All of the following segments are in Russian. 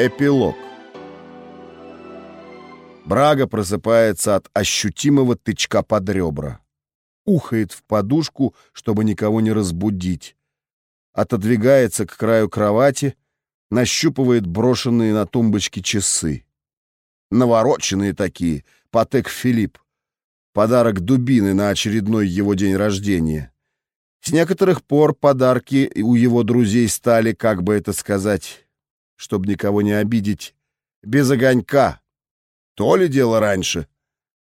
Эпилог. Брага просыпается от ощутимого тычка под ребра. Ухает в подушку, чтобы никого не разбудить. Отодвигается к краю кровати, нащупывает брошенные на тумбочке часы. Навороченные такие, Патек Филипп. Подарок дубины на очередной его день рождения. С некоторых пор подарки у его друзей стали, как бы это сказать, чтобы никого не обидеть, без огонька. То ли дело раньше.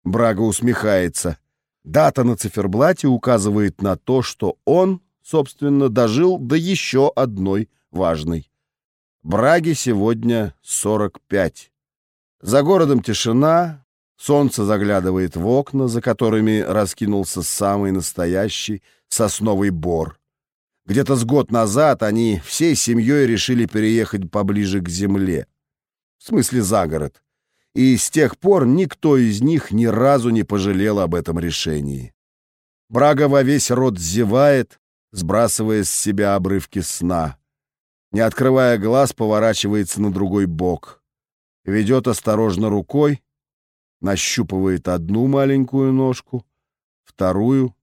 Брага усмехается. Дата на циферблате указывает на то, что он, собственно, дожил до еще одной важной. Браге сегодня 45. За городом тишина, солнце заглядывает в окна, за которыми раскинулся самый настоящий сосновый бор. Где-то с год назад они всей семьей решили переехать поближе к земле. В смысле, за город. И с тех пор никто из них ни разу не пожалел об этом решении. Брага во весь рот зевает, сбрасывая с себя обрывки сна. Не открывая глаз, поворачивается на другой бок. Ведет осторожно рукой, нащупывает одну маленькую ножку, вторую,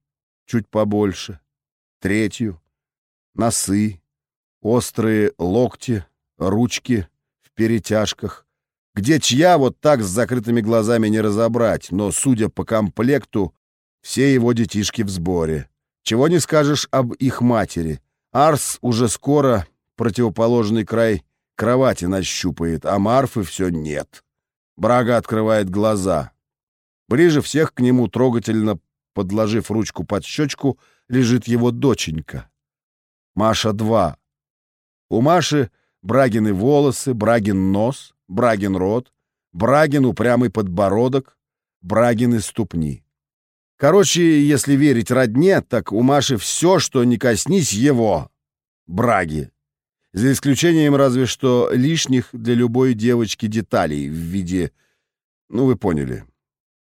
чуть побольше, третью носы, острые локти, ручки в перетяжках. Где чья, вот так с закрытыми глазами не разобрать, но, судя по комплекту, все его детишки в сборе. Чего не скажешь об их матери. Арс уже скоро противоположный край кровати нащупает, а Марфы все нет. Брага открывает глаза. Ближе всех к нему, трогательно подложив ручку под щечку, лежит его доченька. Маша-2. У Маши Брагины волосы, Брагин нос, Брагин рот, Брагин упрямый подбородок, Брагины ступни. Короче, если верить родне, так у Маши все, что не коснись его. Браги. За исключением разве что лишних для любой девочки деталей в виде... Ну, вы поняли.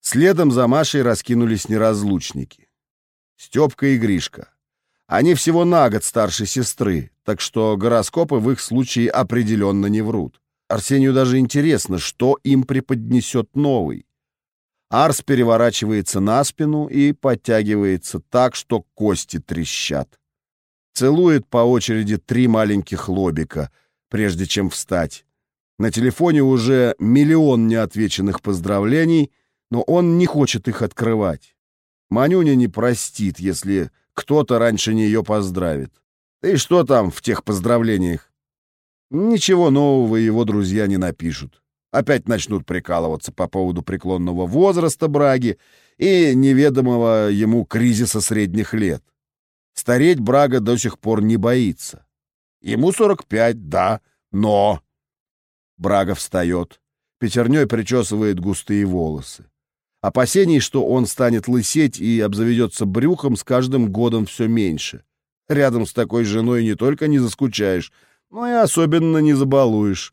Следом за Машей раскинулись неразлучники. Степка и Гришка. Они всего на год старше сестры, так что гороскопы в их случае определенно не врут. Арсению даже интересно, что им преподнесет новый. Арс переворачивается на спину и подтягивается так, что кости трещат. Целует по очереди три маленьких лобика, прежде чем встать. На телефоне уже миллион неотвеченных поздравлений, но он не хочет их открывать. Манюня не простит, если кто-то раньше нее поздравит. И что там в тех поздравлениях? Ничего нового его друзья не напишут. Опять начнут прикалываться по поводу преклонного возраста Браги и неведомого ему кризиса средних лет. Стареть Брага до сих пор не боится. Ему 45, да, но... Брага встает, пятерней причесывает густые волосы. Опасений, что он станет лысеть и обзаведется брюхом, с каждым годом все меньше. Рядом с такой женой не только не заскучаешь, но и особенно не забалуешь.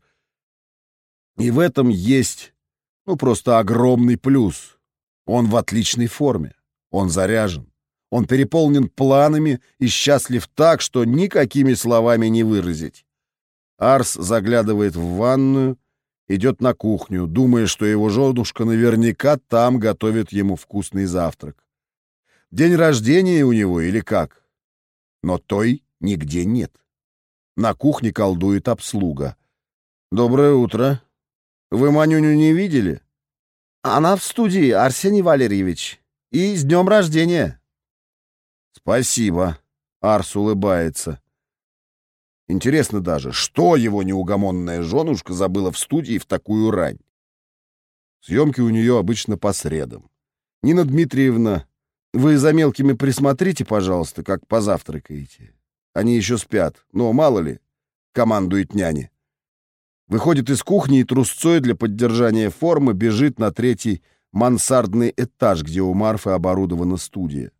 И в этом есть, ну, просто огромный плюс. Он в отличной форме, он заряжен, он переполнен планами и счастлив так, что никакими словами не выразить. Арс заглядывает в ванную, идет на кухню, думая, что его женушка наверняка там готовит ему вкусный завтрак. День рождения у него или как? Но той нигде нет. На кухне колдует обслуга. «Доброе утро. Вы Манюню не видели?» «Она в студии, Арсений Валерьевич. И с днем рождения!» «Спасибо», — Арс улыбается. Интересно даже, что его неугомонная женушка забыла в студии в такую рань. Съемки у нее обычно по средам. Нина Дмитриевна, вы за мелкими присмотрите, пожалуйста, как позавтракаете. Они еще спят, но мало ли, командует няня. Выходит из кухни и трусцой для поддержания формы бежит на третий мансардный этаж, где у Марфы оборудована студия.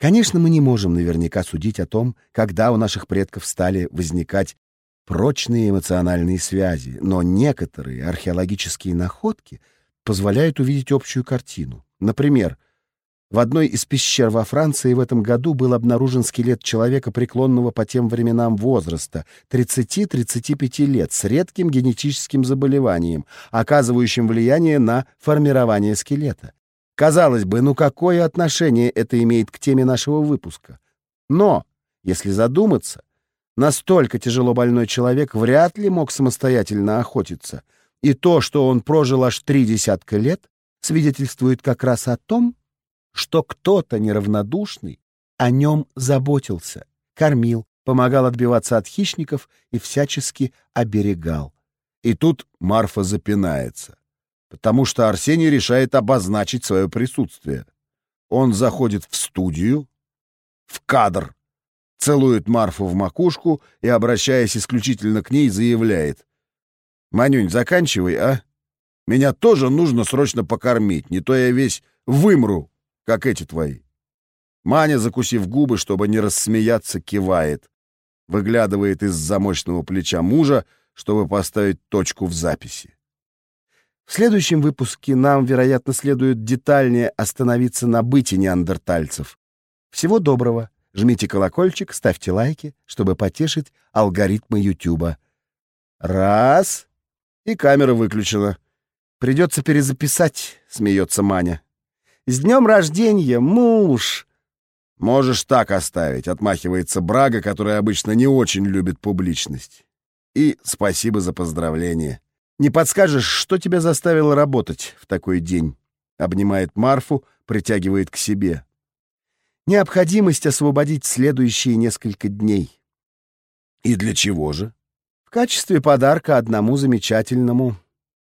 Конечно, мы не можем наверняка судить о том, когда у наших предков стали возникать прочные эмоциональные связи, но некоторые археологические находки позволяют увидеть общую картину. Например, В одной из пещер во Франции в этом году был обнаружен скелет человека преклонного по тем временам возраста 30-35 лет с редким генетическим заболеванием, оказывающим влияние на формирование скелета. Казалось бы, ну какое отношение это имеет к теме нашего выпуска? Но, если задуматься, настолько тяжело больной человек вряд ли мог самостоятельно охотиться, и то, что он прожил аж три десятка лет, свидетельствует как раз о том, что кто-то неравнодушный о нем заботился, кормил, помогал отбиваться от хищников и всячески оберегал. И тут Марфа запинается, потому что Арсений решает обозначить свое присутствие. Он заходит в студию, в кадр, целует Марфу в макушку и, обращаясь исключительно к ней, заявляет. «Манюнь, заканчивай, а? Меня тоже нужно срочно покормить, не то я весь вымру как эти твои. Маня, закусив губы, чтобы не рассмеяться, кивает. Выглядывает из замочного плеча мужа, чтобы поставить точку в записи. В следующем выпуске нам, вероятно, следует детальнее остановиться на быте неандертальцев. Всего доброго. Жмите колокольчик, ставьте лайки, чтобы потешить алгоритмы Ютуба. Раз. И камера выключена. Придется перезаписать, смеется Маня. С днем рождения, муж!» «Можешь так оставить», — отмахивается Брага, который обычно не очень любит публичность. «И спасибо за поздравление. Не подскажешь, что тебя заставило работать в такой день?» Обнимает Марфу, притягивает к себе. «Необходимость освободить следующие несколько дней». «И для чего же?» «В качестве подарка одному замечательному...»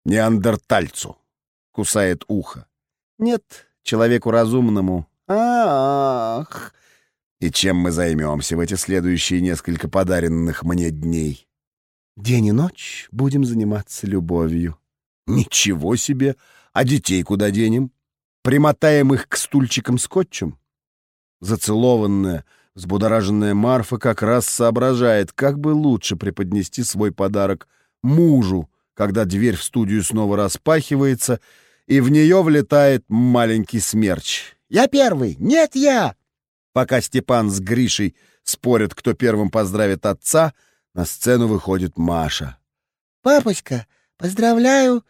«Неандертальцу», — кусает ухо. «Нет, человеку разумному. Ах! И чем мы займемся в эти следующие несколько подаренных мне дней? День и ночь будем заниматься любовью. Ничего себе! А детей куда денем? Примотаем их к стульчикам скотчем? Зацелованная, взбудораженная Марфа как раз соображает, как бы лучше преподнести свой подарок мужу, когда дверь в студию снова распахивается — и в нее влетает маленький смерч. «Я первый! Нет, я!» Пока Степан с Гришей спорят, кто первым поздравит отца, на сцену выходит Маша. «Папочка, поздравляю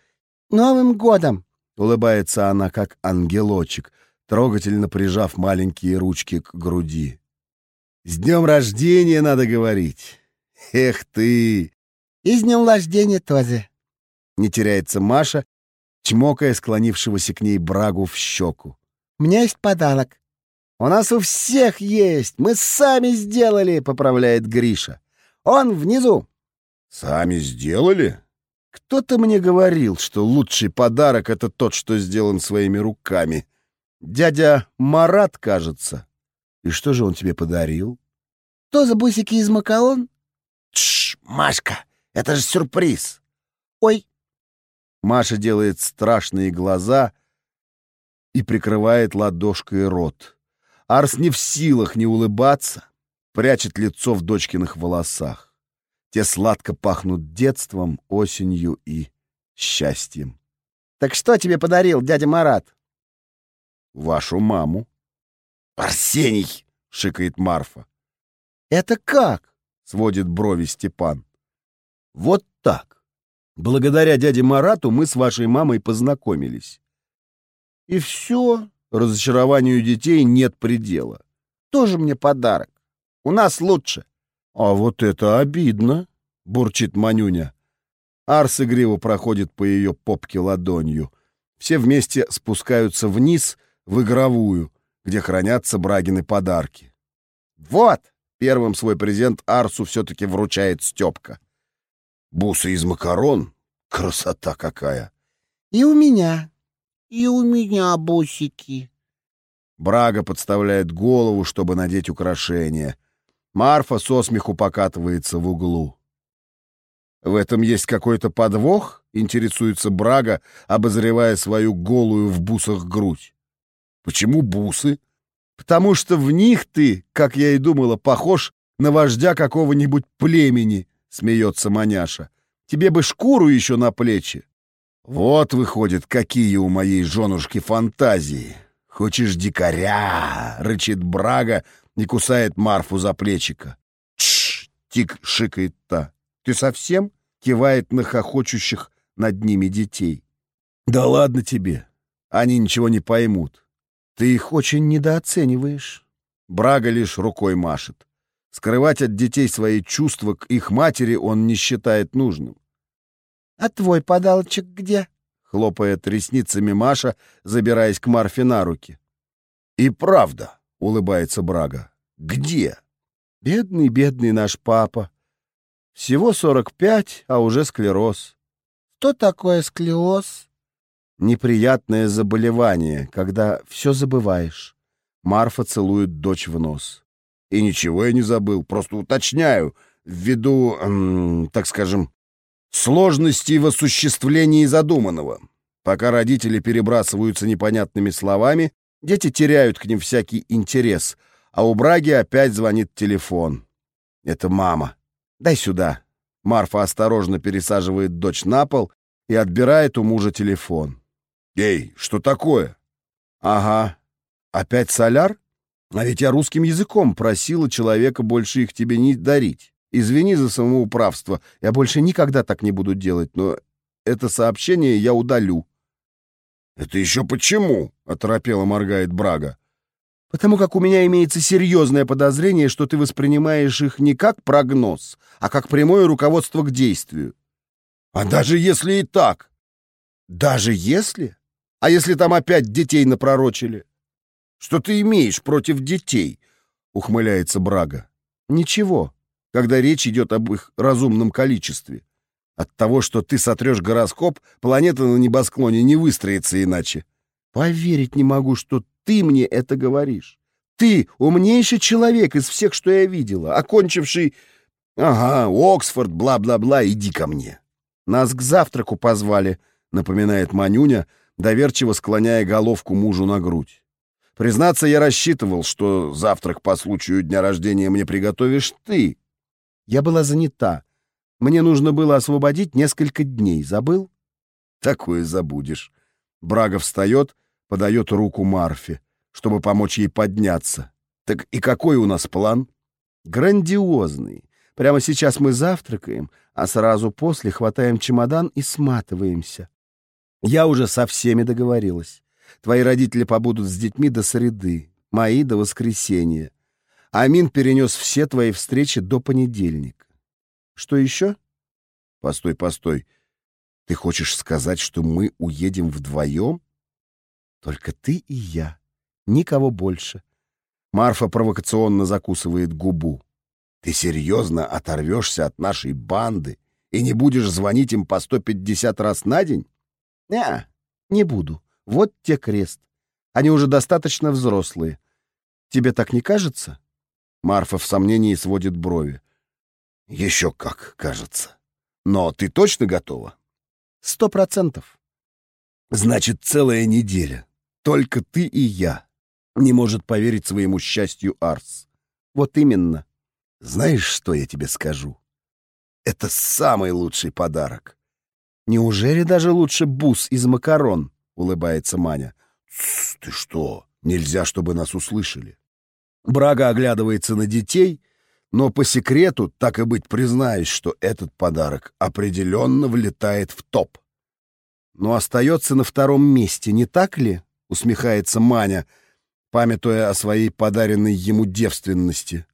Новым годом!» Улыбается она, как ангелочек, трогательно прижав маленькие ручки к груди. «С днем рождения надо говорить! Эх ты!» «И с днем рождения тоже!» Не теряется Маша чмокая склонившегося к ней брагу в щеку. «У меня есть подарок». «У нас у всех есть! Мы сами сделали!» — поправляет Гриша. «Он внизу!» «Сами сделали?» «Кто-то мне говорил, что лучший подарок — это тот, что сделан своими руками. Дядя Марат, кажется. И что же он тебе подарил?» «То за бусики из макарон?» «Тш, Машка, это же сюрприз!» «Ой, Маша делает страшные глаза и прикрывает ладошкой рот. Арс не в силах не улыбаться, прячет лицо в дочкиных волосах. Те сладко пахнут детством, осенью и счастьем. «Так что тебе подарил дядя Марат?» «Вашу маму». «Арсений!» — шикает Марфа. «Это как?» — сводит брови Степан. «Вот так. Благодаря дяде Марату мы с вашей мамой познакомились. И все, разочарованию детей нет предела. Тоже мне подарок. У нас лучше. А вот это обидно, бурчит Манюня. Арс игриво проходит по ее попке ладонью. Все вместе спускаются вниз в игровую, где хранятся Брагины подарки. Вот! Первым свой презент Арсу все-таки вручает Степка. Бусы из макарон? Красота какая! И у меня, и у меня бусики. Брага подставляет голову, чтобы надеть украшения. Марфа со смеху покатывается в углу. В этом есть какой-то подвох? Интересуется Брага, обозревая свою голую в бусах грудь. Почему бусы? Потому что в них ты, как я и думала, похож на вождя какого-нибудь племени, смеется маняша. Тебе бы шкуру еще на плечи. Вот, выходит, какие у моей женушки фантазии. «Хочешь дикаря?» — рычит Брага и кусает Марфу за плечико. «Тш!» — тик шикает та. «Ты совсем?» — кивает на хохочущих над ними детей. «Да ладно тебе. Они ничего не поймут. Ты их очень недооцениваешь». Брага лишь рукой машет. Скрывать от детей свои чувства к их матери он не считает нужным. «А твой подалочек где?» хлопает ресницами Маша, забираясь к Марфе на руки. «И правда», — улыбается Брага, — «где?» «Бедный, бедный наш папа. Всего сорок пять, а уже склероз». «Что такое склероз?» «Неприятное заболевание, когда все забываешь». Марфа целует дочь в нос. «И ничего я не забыл, просто уточняю, ввиду, эм, так скажем, Сложности в осуществлении задуманного. Пока родители перебрасываются непонятными словами, дети теряют к ним всякий интерес, а у Браги опять звонит телефон. Это мама. «Дай сюда». Марфа осторожно пересаживает дочь на пол и отбирает у мужа телефон. «Эй, что такое?» «Ага. Опять соляр? А ведь я русским языком просила человека больше их тебе не дарить». Извини за самоуправство. Я больше никогда так не буду делать, но это сообщение я удалю». «Это еще почему?» — оторопело моргает Брага. «Потому как у меня имеется серьезное подозрение, что ты воспринимаешь их не как прогноз, а как прямое руководство к действию». «А даже если и так?» «Даже если? А если там опять детей напророчили?» «Что ты имеешь против детей?» — ухмыляется Брага. «Ничего когда речь идет об их разумном количестве. От того, что ты сотрешь гороскоп, планета на небосклоне не выстроится иначе. Поверить не могу, что ты мне это говоришь. Ты умнейший человек из всех, что я видела, окончивший... Ага, Оксфорд, бла-бла-бла, иди ко мне. Нас к завтраку позвали, напоминает Манюня, доверчиво склоняя головку мужу на грудь. Признаться, я рассчитывал, что завтрак по случаю дня рождения мне приготовишь ты, я была занята. Мне нужно было освободить несколько дней. Забыл? Такое забудешь. Брага встает, подает руку Марфе, чтобы помочь ей подняться. Так и какой у нас план? Грандиозный. Прямо сейчас мы завтракаем, а сразу после хватаем чемодан и сматываемся. Я уже со всеми договорилась. Твои родители побудут с детьми до среды, мои до воскресенья. Амин перенес все твои встречи до понедельника. Что еще? Постой, постой. Ты хочешь сказать, что мы уедем вдвоем? Только ты и я. Никого больше. Марфа провокационно закусывает губу. Ты серьезно оторвешься от нашей банды и не будешь звонить им по 150 раз на день? Не, не буду. Вот те крест. Они уже достаточно взрослые. Тебе так не кажется? Марфа в сомнении сводит брови. «Еще как, кажется. Но ты точно готова?» «Сто процентов». «Значит, целая неделя. Только ты и я. Не может поверить своему счастью Арс. Вот именно. Знаешь, что я тебе скажу? Это самый лучший подарок. Неужели даже лучше бус из макарон?» — улыбается Маня. «Ты что? Нельзя, чтобы нас услышали». Брага оглядывается на детей, но по секрету, так и быть, признаюсь, что этот подарок определенно влетает в топ. Но остается на втором месте, не так ли? Усмехается Маня, памятуя о своей подаренной ему девственности.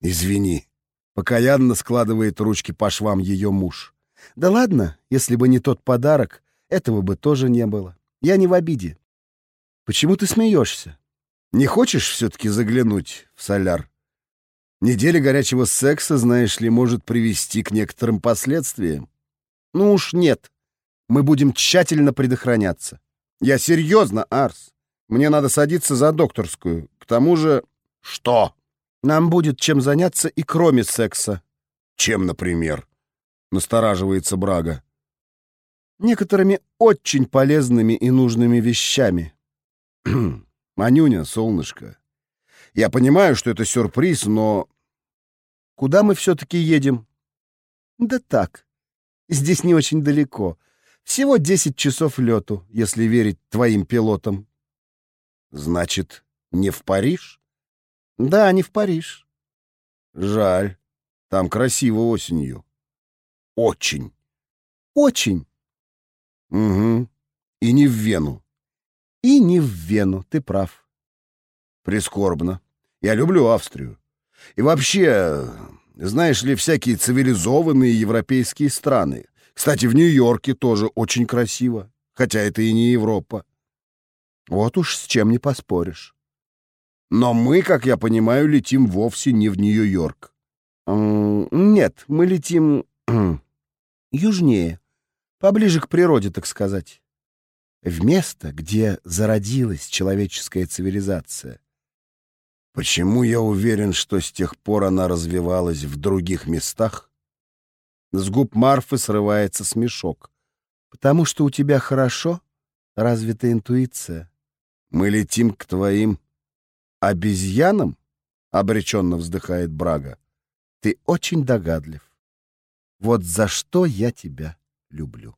Извини. Покаянно складывает ручки по швам ее муж. Да ладно, если бы не тот подарок, этого бы тоже не было. Я не в обиде. Почему ты смеешься? Не хочешь все-таки заглянуть в соляр? Неделя горячего секса, знаешь ли, может привести к некоторым последствиям. Ну уж нет. Мы будем тщательно предохраняться. Я серьезно, Арс. Мне надо садиться за докторскую. К тому же... Что? Нам будет чем заняться и кроме секса. Чем, например? Настораживается Брага. Некоторыми очень полезными и нужными вещами. Манюня, солнышко, я понимаю, что это сюрприз, но... Куда мы все-таки едем? Да так. Здесь не очень далеко. Всего 10 часов лету, если верить твоим пилотам. Значит, не в Париж? Да, не в Париж. Жаль. Там красиво осенью. Очень. Очень. Угу. И не в Вену. И не в Вену, ты прав. Прискорбно. Я люблю Австрию. И вообще, знаешь ли, всякие цивилизованные европейские страны. Кстати, в Нью-Йорке тоже очень красиво, хотя это и не Европа. Вот уж с чем не поспоришь. Но мы, как я понимаю, летим вовсе не в Нью-Йорк. Нет, мы летим южнее, поближе к природе, так сказать. В место, где зародилась человеческая цивилизация. Почему я уверен, что с тех пор она развивалась в других местах? С губ Марфы срывается смешок. Потому что у тебя хорошо развита интуиция. Мы летим к твоим обезьянам? Обреченно вздыхает Брага. Ты очень догадлив. Вот за что я тебя люблю.